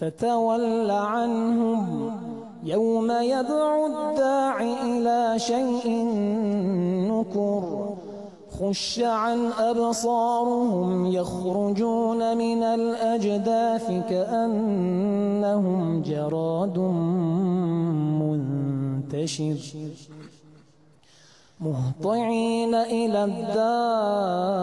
فتول عنهم يوم يدعو الداع إلى شيء نكر خش عن أبصارهم يخرجون من الأجداث كأنهم جراد منتشر مهطعين إلى الداع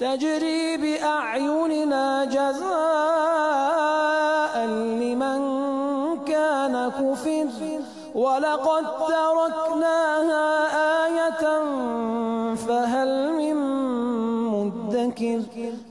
تجري بأعيننا جزاء لمن كان كفر. ولقد تركناها آية فهل من مدكر؟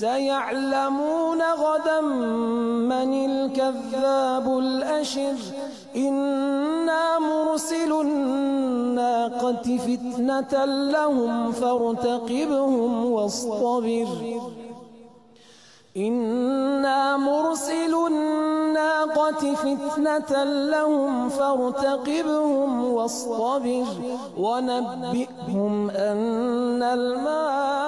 سيعلمون غدا من الكذاب الأشر. إنا مرسل الناقة فتنة لهم فارتقبهم واصطبر. إنا مرسل الناقة فتنة لهم فارتقبهم واصطبر. ونبئهم أن الماء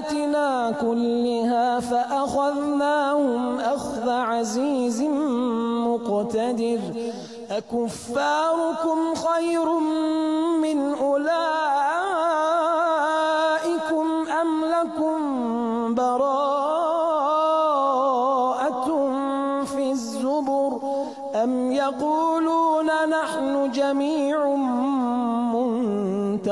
بآياتنا كلها فأخذناهم أخذ عزيز مقتدر أكفاركم خير من